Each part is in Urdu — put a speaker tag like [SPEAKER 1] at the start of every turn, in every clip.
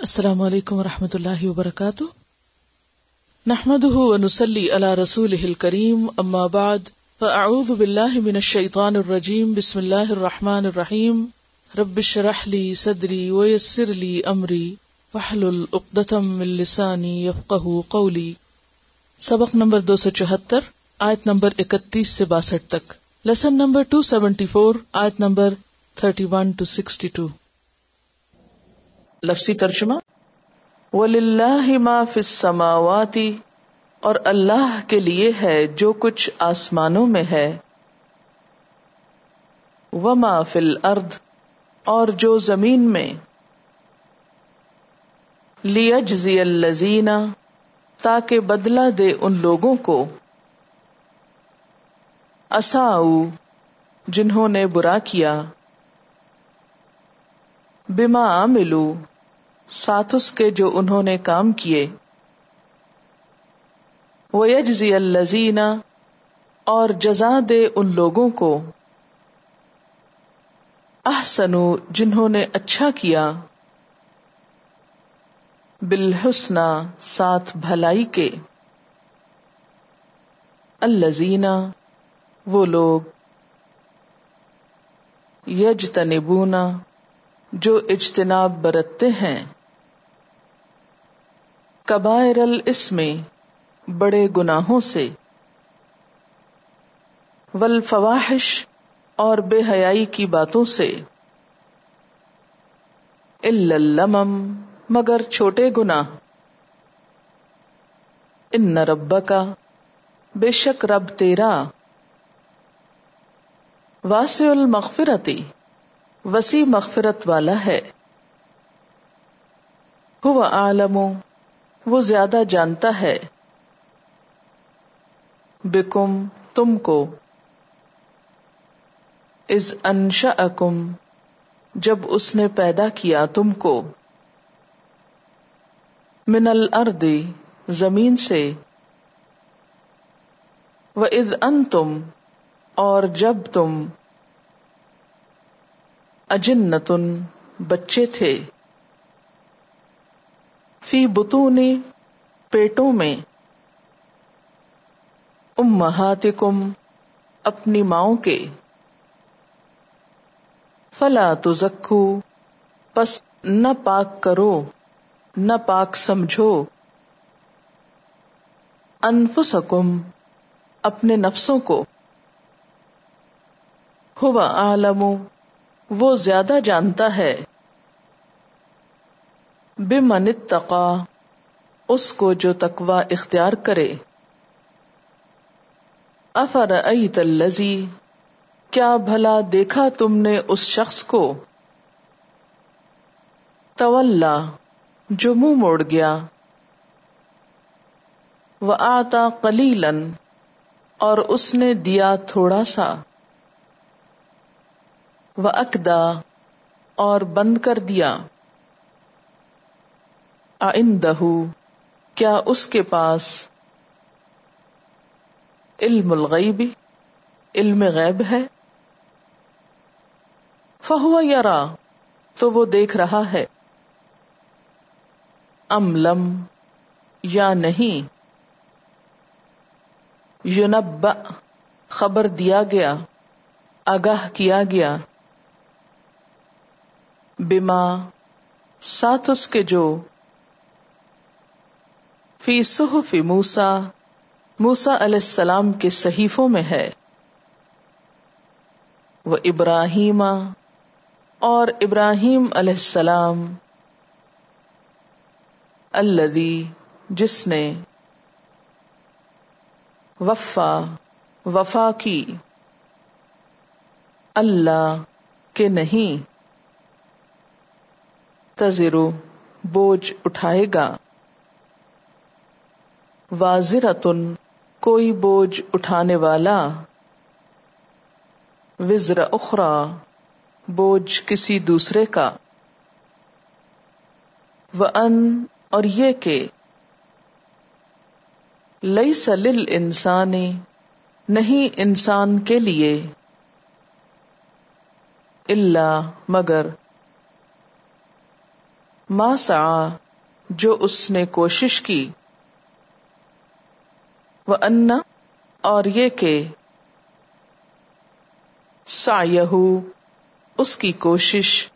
[SPEAKER 1] السلام علیکم و رحمۃ اللہ وبرکاتہ۔ نحمد ونسلی علی رسول کریم اما بعد، فاعوذ باللہ من الشیطان الرجیم، بسم اللہ الرحمن الرحیم۔ رب شرح لی صدری ویسر لی امری وحلل اقدتم من لسانی یفقہ قولی۔ سبق نمبر دو سو چوہتر، آیت نمبر اکتیس سے باسٹھ تک۔ Lesson number two seventy four آیت number thirty one two sixty two لفظی ترجمہ ما فی السماواتی اور اللہ کے لیے ہے جو کچھ آسمانوں میں ہے۔ وما فی الارض اور جو زمین میں۔ لیجزی الذین تاکہ بدلہ دے ان لوگوں کو۔ اساؤ جنہوں نے برا کیا۔ بما ملو ساتھ اس کے جو انہوں نے کام کیے۔ وہ یجزی الزین اور جزا دے ان لوگوں کو۔ احسنو جنہوں نے اچھا کیا۔ بالحسنہ، ساتھ بھلائی کے۔ الزینا وہ لوگ۔ یج تنبونا جو اجتناب برتتے ہیں۔ کبائر الاسم بڑے گناہوں سے۔ والفواحش اور بے حیائی کی باتوں سے۔ اللمم، مگر چھوٹے گناہ۔ ان رب کا بے شک رب تیرا۔ واسع المغفرتی وسیع مغفرت والا ہے۔ وہ عالم، وہ زیادہ جانتا ہے۔ بکم، تم کو۔ از انشا اکم جب اس نے پیدا کیا تم کو۔ من الارض زمین سے۔ وہ از ان تم اور جب تم اجنتن، بچے تھے۔ فی بتونی پیٹوں میں۔ امہاتکم، اپنی ماؤں کے۔ فلا تزکو، پس نہ پاک کرو، نہ پاک سمجھو۔ انفسکم، اپنے نفسوں کو۔ ہوا عالم وہ زیادہ جانتا ہے۔ بے اتقا، اس کو جو تقوا اختیار کرے۔ افر الزی کیا بھلا دیکھا تم نے اس شخص کو؟ تولا، جو منہ موڑ گیا۔ وہ آتا کلیلن اور اس نے دیا تھوڑا سا۔ وہ اکدا اور بند کر دیا۔ آئندہ کیا اس کے پاس علم الغیب، علم غیب ہے؟ فہو یرا، تو وہ دیکھ رہا ہے۔ ام لم، یا نہیں؟ یونب خبر دیا گیا، آگاہ کیا گیا۔ بما، ساتھ اس کے جو، فی صحف موسا موسا علیہ السلام کے صحیفوں میں ہے۔ وہ ابراہیم اور ابراہیم علیہ السلام الدی جس نے وفا وفا کی۔ اللہ کے نہیں۔ تزرو بوجھ اٹھائے گا۔ واضرتن، کوئی بوجھ اٹھانے والا۔ وزر اخرا بوجھ کسی دوسرے کا۔ و ان اور یہ کہ لئی سلل انسانی نہیں انسان کے لیے۔ اللہ مگر ما سا جو اس نے کوشش کی۔ وہ اور یہ کہ سا اس کی کوشش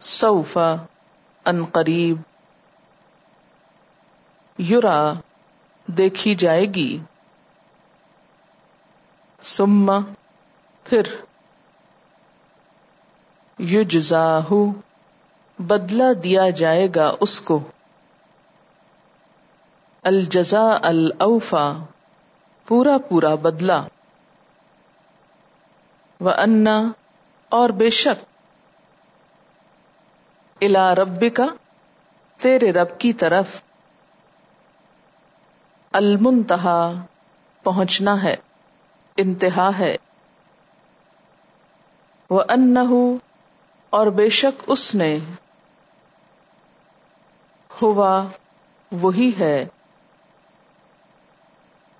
[SPEAKER 1] سوفا ان قریب یورا دیکھی جائے گی۔ سما پھر یجزا بدلا دیا جائے گا اس کو۔ الجزا الاوفا، پورا پورا بدلا و انا اور بے شک الا رب کا تیرے رب کی طرف المنتہا پہنچنا ہے، انتہا ہے۔ وہ ان اور بے شک اس نے ہوا وہی ہے۔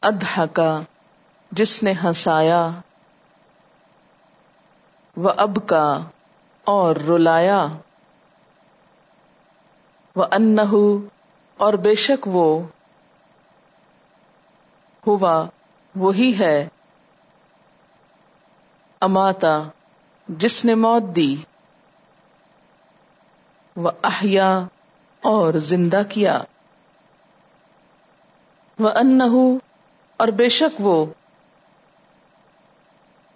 [SPEAKER 1] ادہ کا جس نے ہنسایا۔ وہ اب کا اور رلایا۔ وہ ان اور بے شک وہ۔ ہوا وہی ہے۔ اماتا، جس نے موت دی۔ وہ احیا اور زندہ کیا۔ وہ ان اور بے شک وہ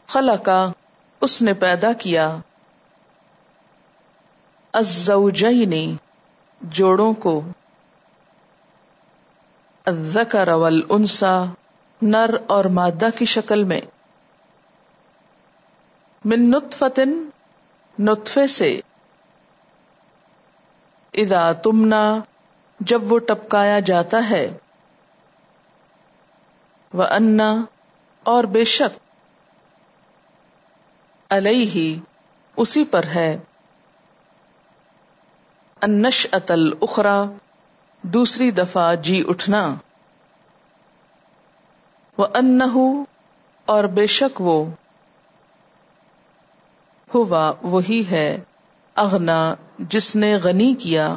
[SPEAKER 1] خلا کا اس نے پیدا کیا۔ الزوجین، جوڑوں کو۔ الذکر والانسا، نر اور مادہ کی شکل میں۔ من نطفتن نطفے سے۔ اذا تمنا، جب وہ ٹپکایا جاتا ہے۔ وہ انا اور بے شک علیہ اسی پر ہے۔ انش اتل اخرا دوسری دفعہ جی اٹھنا۔ وہ ان اور بے شک وہ۔ ہوا وہی ہے۔ اغنا، جس نے غنی کیا۔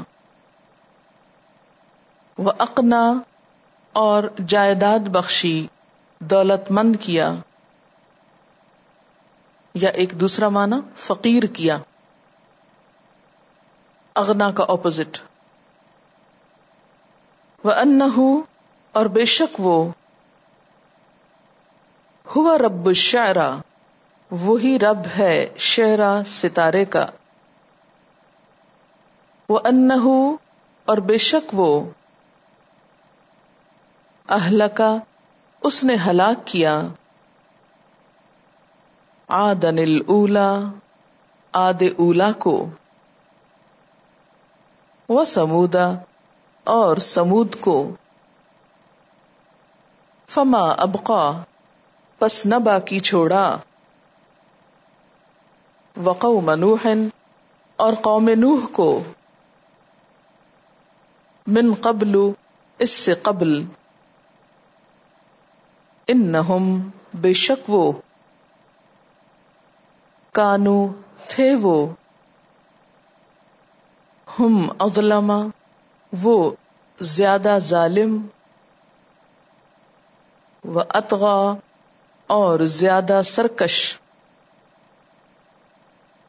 [SPEAKER 1] وہ اقنا اور جائیداد بخشی دولت مند کیا۔ یا ایک دوسرا معنی، فقیر کیا۔ اغنا کا اپوزٹ وہ ان اور بے شک وہ۔ ہوا رب الشعرا وہی رب ہے شہرا ستارے کا۔ وہ ان اور بے شک وہ اہل کا اس نے ہلاک کیا۔ آدن اولا آد اولا کو۔ وہ سمودا اور سمود کو۔ فما ابقا، پس نہ باقی چھوڑا۔ وقوم نوح، اور قوم نوح کو۔ من قبل، اس سے قبل۔ انہم بے شک وہ۔ کانو، تھے وہ۔ ہم اظلم، وہ زیادہ ظالم۔ و اطغا اور زیادہ سرکش۔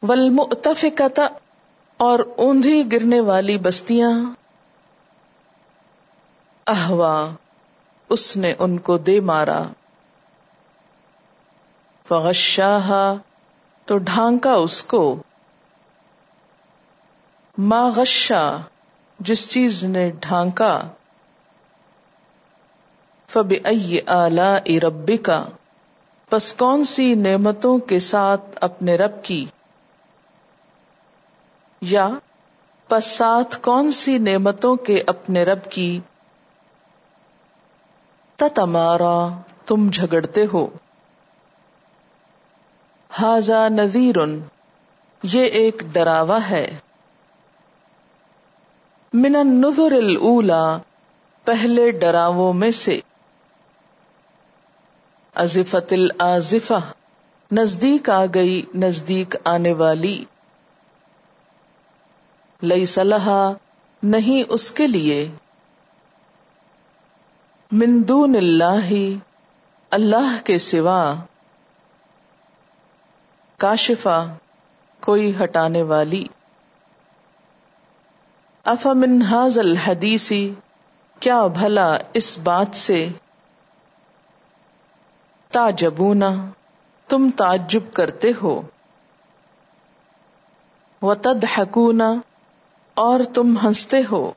[SPEAKER 1] ولمتفقت اور اوندھی گرنے والی بستیاں۔ احوا، اس نے ان کو دے مارا۔ فغشاہ تو ڈھانکا اس کو۔ ما غشا، جس چیز نے ڈھانکا۔ فب آلہ ربی کا پس کون سی نعمتوں کے ساتھ اپنے رب کی؟ یا، پس ساتھ کون سی نعمتوں کے اپنے رب کی؟ تمارا، تم جھگڑتے ہو۔ ہاضا نذیر، یہ ایک ڈراوا ہے۔ من النذر الا پہلے ڈراووں میں سے۔ ازفت الازفہ نزدیک آ گئی، نزدیک آنے والی۔ لئی صلاح نہیں اس کے لیے۔ مندون اللہ اللہ کے سوا کاشفا کوئی ہٹانے والی۔ افامن حاض الحدیسی کیا بھلا اس بات سے؟ تاجبونا تم تعجب کرتے ہو۔ و اور تم ہنستے ہو۔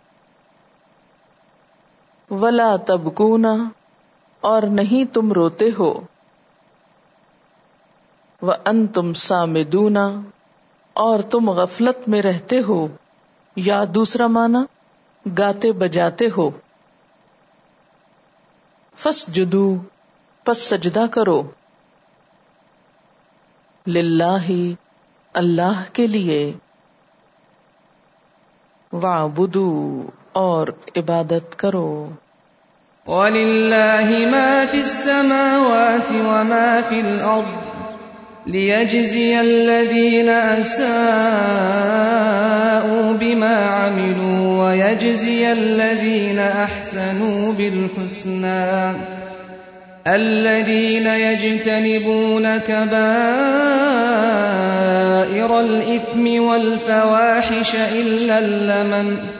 [SPEAKER 1] ولا تبکونا اور نہیں تم روتے ہو۔ وہ ان تم سامدونا اور تم غفلت میں رہتے ہو۔ یا دوسرا مانا گاتے بجاتے ہو۔ فس جدو پس سجدہ کرو۔ للہ اللہ کے لیے۔ وعبدو اور عبادت کرو۔
[SPEAKER 2] وَلِلَّهِ مَا فِي السَّمَاوَاتِ وَمَا فِي الْأَرْضِ لِيَجْزِيَ الَّذِينَ أَسَاءُوا بِمَا عَمِلُوا وَيَجْزِيَ الَّذِينَ أَحْسَنُوا بِالْحُسْنَى الَّذِينَ يَجْتَنِبُونَ كَبَائِرَ الْإِثْمِ وَالْفَوَاحِشَ إِلَّا اللَّمَمَ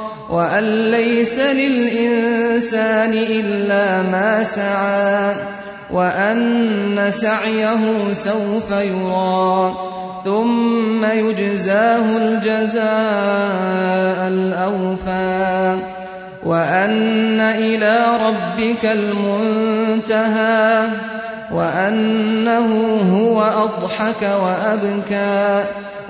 [SPEAKER 2] وأن ليس للإنسان إلا ما سعى وأن سعيه سوف يرى ثم يجزاه الجزاء الأوفى وأن إلى ربك المنتهى وأنه هو أضحك وأبكى